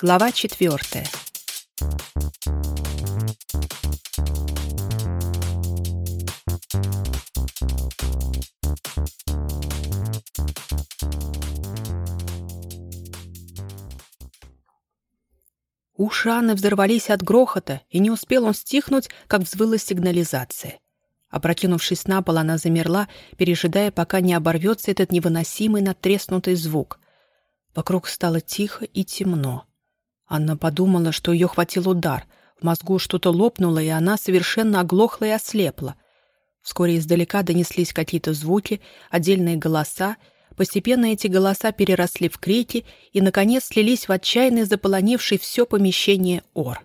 Глава четвертая. Уши Анны взорвались от грохота, и не успел он стихнуть, как взвыла сигнализация. Опрокинувшись на пол, она замерла, пережидая, пока не оборвется этот невыносимый надтреснутый звук. Вокруг стало тихо и темно. Анна подумала, что ее хватил удар. В мозгу что-то лопнуло, и она совершенно оглохла и ослепла. Вскоре издалека донеслись какие-то звуки, отдельные голоса. Постепенно эти голоса переросли в крики и, наконец, слились в отчаянный, заполонивший все помещение ор.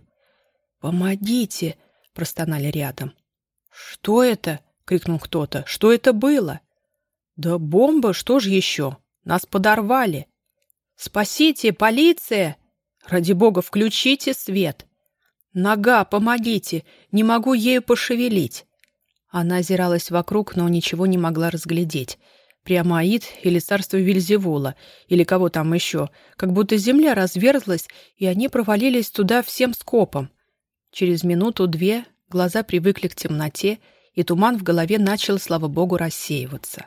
«Помогите!» — простонали рядом. «Что это?» — крикнул кто-то. «Что это было?» «Да бомба, что же еще? Нас подорвали!» «Спасите! Полиция!» Ради бога, включите свет. Нога, помогите, не могу ею пошевелить. Она озиралась вокруг, но ничего не могла разглядеть. Прямо Аид или царство Вильзевула, или кого там еще, как будто земля разверзлась, и они провалились туда всем скопом. Через минуту-две глаза привыкли к темноте, и туман в голове начал, слава богу, рассеиваться.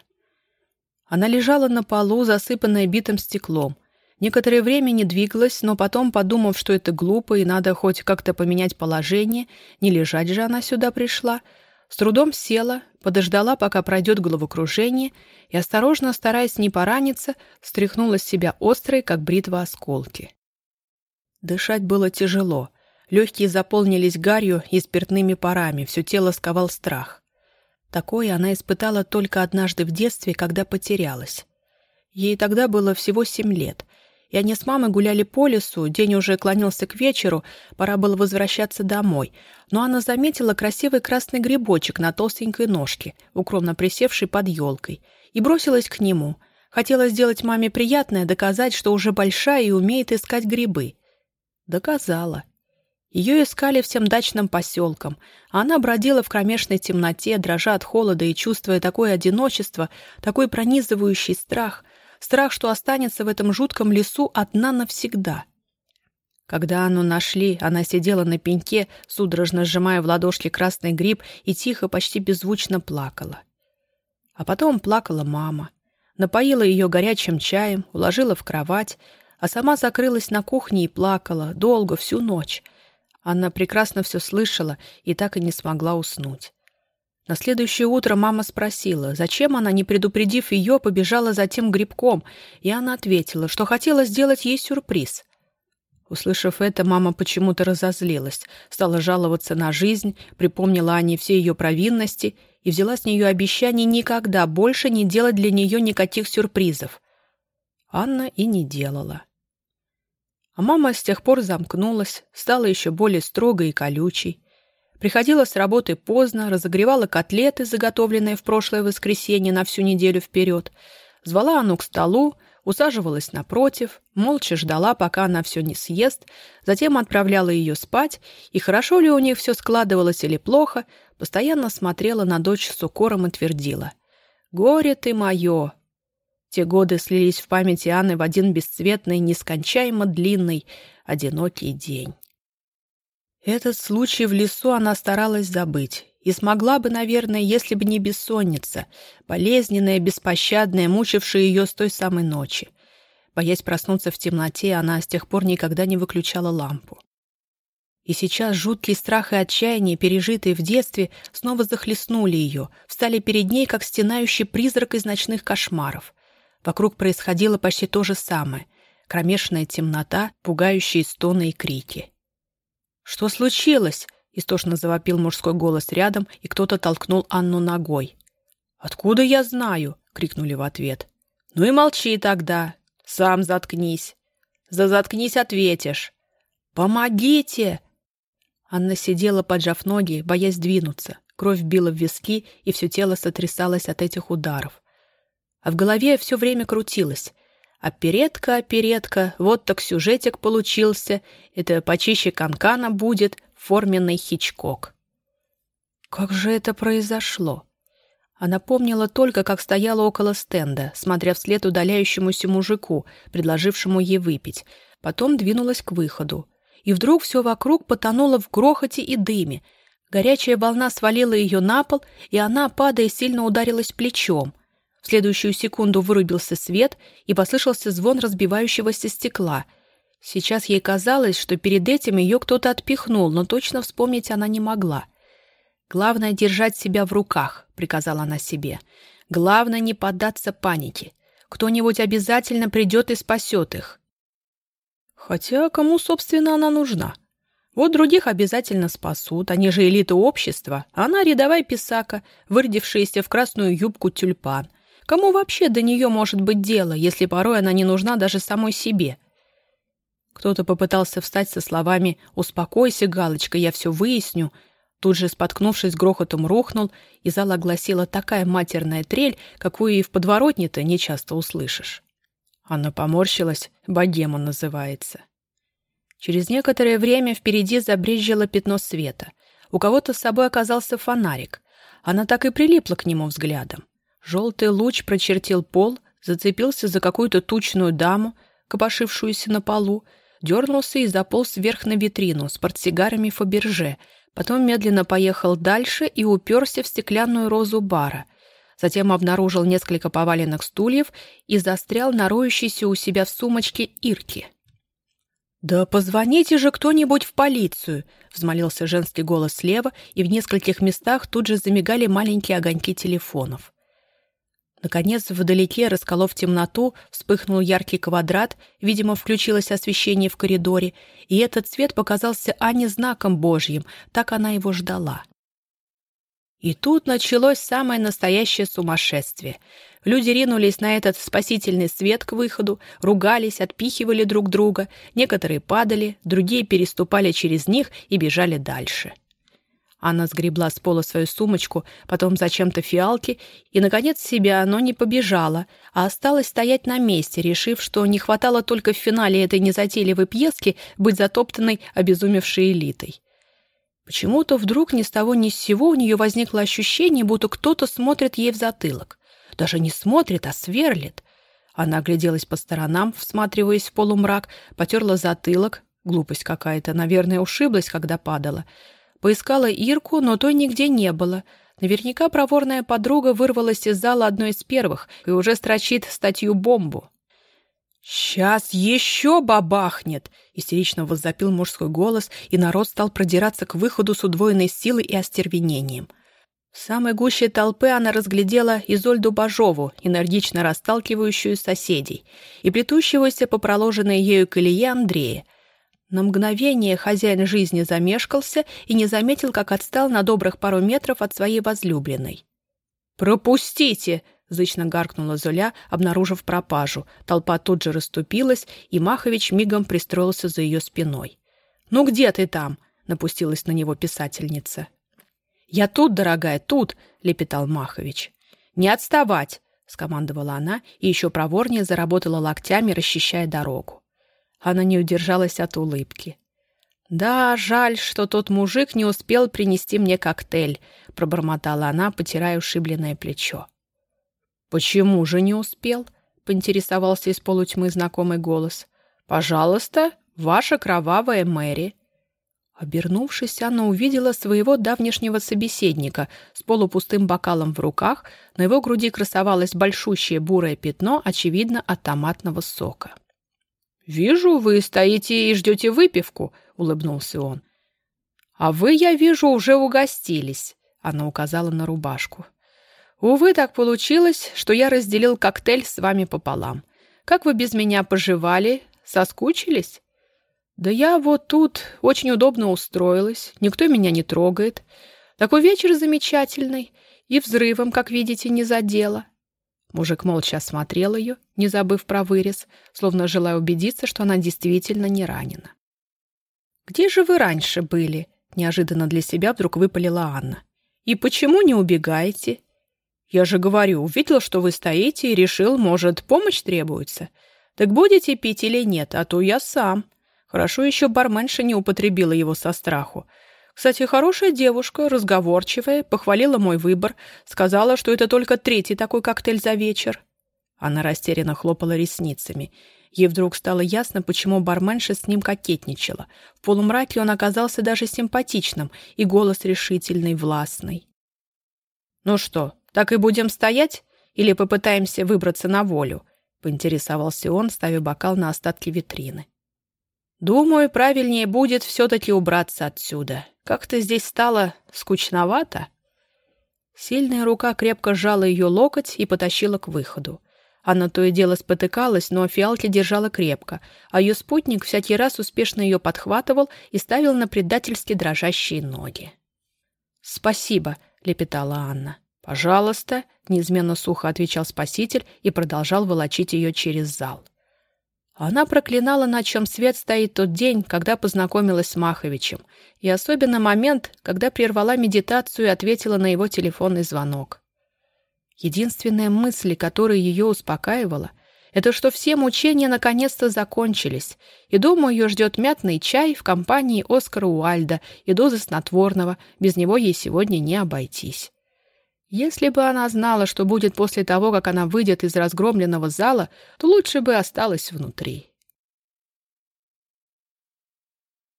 Она лежала на полу, засыпанная битым стеклом — Некоторое время не двигалась, но потом, подумав, что это глупо и надо хоть как-то поменять положение, не лежать же она сюда пришла, с трудом села, подождала, пока пройдет головокружение, и, осторожно, стараясь не пораниться, стряхнула с себя острые, как бритва, осколки. Дышать было тяжело. Легкие заполнились гарью и спиртными парами, все тело сковал страх. Такое она испытала только однажды в детстве, когда потерялась. Ей тогда было всего семь лет — и они с мамой гуляли по лесу, день уже клонился к вечеру, пора было возвращаться домой. Но она заметила красивый красный грибочек на толстенькой ножке, укромно присевший под елкой, и бросилась к нему. Хотела сделать маме приятное, доказать, что уже большая и умеет искать грибы. Доказала. Ее искали всем дачным поселкам, а она бродила в кромешной темноте, дрожа от холода и чувствуя такое одиночество, такой пронизывающий страх — страх, что останется в этом жутком лесу одна навсегда. Когда Анну нашли, она сидела на пеньке, судорожно сжимая в ладошке красный гриб и тихо, почти беззвучно плакала. А потом плакала мама. Напоила ее горячим чаем, уложила в кровать, а сама закрылась на кухне и плакала, долго, всю ночь. Анна прекрасно все слышала и так и не смогла уснуть. На следующее утро мама спросила, зачем она, не предупредив ее, побежала за тем грибком, и она ответила, что хотела сделать ей сюрприз. Услышав это, мама почему-то разозлилась, стала жаловаться на жизнь, припомнила Ане все ее провинности и взяла с нее обещание никогда больше не делать для нее никаких сюрпризов. Анна и не делала. А мама с тех пор замкнулась, стала еще более строгой и колючей. Приходила с работы поздно, разогревала котлеты, заготовленные в прошлое воскресенье на всю неделю вперед, звала Анну к столу, усаживалась напротив, молча ждала, пока она все не съест, затем отправляла ее спать, и хорошо ли у них все складывалось или плохо, постоянно смотрела на дочь с укором и твердила. «Горе ты мое!» Те годы слились в памяти Анны в один бесцветный, нескончаемо длинный, одинокий день. Этот случай в лесу она старалась забыть. И смогла бы, наверное, если бы не бессонница, болезненная, беспощадная, мучившая ее с той самой ночи. Боясь проснуться в темноте, она с тех пор никогда не выключала лампу. И сейчас жуткий страх и отчаяние, пережитые в детстве, снова захлестнули ее, встали перед ней, как стенающий призрак из ночных кошмаров. Вокруг происходило почти то же самое. Кромешная темнота, пугающие стоны и крики. «Что случилось?» — истошно завопил мужской голос рядом, и кто-то толкнул Анну ногой. «Откуда я знаю?» — крикнули в ответ. «Ну и молчи тогда. Сам заткнись. За заткнись ответишь. Помогите!» Анна сидела, поджав ноги, боясь двинуться. Кровь била в виски, и все тело сотрясалось от этих ударов. А в голове все время крутилось — Оперетка, оперетка, вот так сюжетик получился. Это почище канкана будет, форменный хичкок. Как же это произошло? Она помнила только, как стояла около стенда, смотря вслед удаляющемуся мужику, предложившему ей выпить. Потом двинулась к выходу. И вдруг все вокруг потонуло в грохоте и дыме. Горячая волна свалила ее на пол, и она, падая, сильно ударилась плечом. В следующую секунду вырубился свет, и послышался звон разбивающегося стекла. Сейчас ей казалось, что перед этим ее кто-то отпихнул, но точно вспомнить она не могла — «Главное — держать себя в руках», — приказала она себе. «Главное — не поддаться панике. Кто-нибудь обязательно придет и спасет их». Хотя кому, собственно, она нужна? Вот других обязательно спасут, они же элита общества, а она рядовая писака, вырядившаяся в красную юбку тюльпан. Кому вообще до нее может быть дело, если порой она не нужна даже самой себе? Кто-то попытался встать со словами «Успокойся, Галочка, я все выясню», Тут же, споткнувшись, грохотом рухнул, и зал огласила такая матерная трель, какую и в подворотне-то нечасто услышишь. Она поморщилась, богема называется. Через некоторое время впереди забрезжило пятно света. У кого-то с собой оказался фонарик. Она так и прилипла к нему взглядом. Желтый луч прочертил пол, зацепился за какую-то тучную даму, копошившуюся на полу, дернулся и заполз вверх на витрину с портсигарами Фаберже, Потом медленно поехал дальше и уперся в стеклянную розу бара. Затем обнаружил несколько поваленных стульев и застрял на роющейся у себя в сумочке Ирки. «Да позвоните же кто-нибудь в полицию!» — взмолился женский голос слева, и в нескольких местах тут же замигали маленькие огоньки телефонов. Наконец, вдалеке, расколов темноту, вспыхнул яркий квадрат, видимо, включилось освещение в коридоре, и этот цвет показался Ане знаком Божьим, так она его ждала. И тут началось самое настоящее сумасшествие. Люди ринулись на этот спасительный свет к выходу, ругались, отпихивали друг друга, некоторые падали, другие переступали через них и бежали дальше. — Анна сгребла с пола свою сумочку, потом зачем-то фиалки и, наконец, себя, но не побежала, а осталась стоять на месте, решив, что не хватало только в финале этой незатейливой пьески быть затоптанной обезумевшей элитой. Почему-то вдруг ни с того ни с сего у нее возникло ощущение, будто кто-то смотрит ей в затылок. Даже не смотрит, а сверлит. Она огляделась по сторонам, всматриваясь в полумрак, потерла затылок. Глупость какая-то, наверное, ушиблась, когда падала — Поискала Ирку, но той нигде не было. Наверняка проворная подруга вырвалась из зала одной из первых и уже строчит статью-бомбу. «Сейчас еще бабахнет!» — истерично воззапил мужской голос, и народ стал продираться к выходу с удвоенной силой и остервенением. В самой гуще толпы она разглядела Изольду Бажову, энергично расталкивающую соседей, и плетущегося по проложенной ею колее Андрея — на мгновение хозяин жизни замешкался и не заметил, как отстал на добрых пару метров от своей возлюбленной. «Пропустите!» — зычно гаркнула Золя, обнаружив пропажу. Толпа тут же расступилась, и Махович мигом пристроился за ее спиной. «Ну где ты там?» — напустилась на него писательница. «Я тут, дорогая, тут!» — лепетал Махович. «Не отставать!» — скомандовала она и еще проворнее заработала локтями, расчищая дорогу. Она не удержалась от улыбки. «Да, жаль, что тот мужик не успел принести мне коктейль», — пробормотала она, потирая ушибленное плечо. «Почему же не успел?» — поинтересовался из полутьмы знакомый голос. «Пожалуйста, ваша кровавая Мэри». Обернувшись, она увидела своего давнешнего собеседника с полупустым бокалом в руках, на его груди красовалось большущее бурое пятно, очевидно, от томатного сока. «Вижу, вы стоите и ждете выпивку», — улыбнулся он. «А вы, я вижу, уже угостились», — она указала на рубашку. «Увы, так получилось, что я разделил коктейль с вами пополам. Как вы без меня поживали? Соскучились?» «Да я вот тут очень удобно устроилась, никто меня не трогает. Такой вечер замечательный, и взрывом, как видите, не задело. Мужик молча осмотрел ее, не забыв про вырез, словно желая убедиться, что она действительно не ранена. «Где же вы раньше были?» — неожиданно для себя вдруг выпалила Анна. «И почему не убегаете?» «Я же говорю, увидел, что вы стоите, и решил, может, помощь требуется. Так будете пить или нет, а то я сам». Хорошо еще барменша не употребила его со страху. Кстати, хорошая девушка, разговорчивая, похвалила мой выбор, сказала, что это только третий такой коктейль за вечер. Она растерянно хлопала ресницами. Ей вдруг стало ясно, почему барменша с ним кокетничала. В полумраке он оказался даже симпатичным, и голос решительный, властный. «Ну что, так и будем стоять? Или попытаемся выбраться на волю?» — поинтересовался он, ставя бокал на остатки витрины. «Думаю, правильнее будет все-таки убраться отсюда. Как-то здесь стало скучновато». Сильная рука крепко сжала ее локоть и потащила к выходу. Она то и дело спотыкалась, но фиалки держала крепко, а ее спутник всякий раз успешно ее подхватывал и ставил на предательски дрожащие ноги. «Спасибо», — лепетала Анна. «Пожалуйста», — неизменно сухо отвечал спаситель и продолжал волочить ее через зал. Она проклинала, на чем свет стоит тот день, когда познакомилась с Маховичем, и особенно момент, когда прервала медитацию и ответила на его телефонный звонок. Единственная мысль, которая ее успокаивала, это что все мучения наконец-то закончились, и дома ее ждет мятный чай в компании Оскара Уальда и дозы снотворного, без него ей сегодня не обойтись. Если бы она знала, что будет после того, как она выйдет из разгромленного зала, то лучше бы осталась внутри.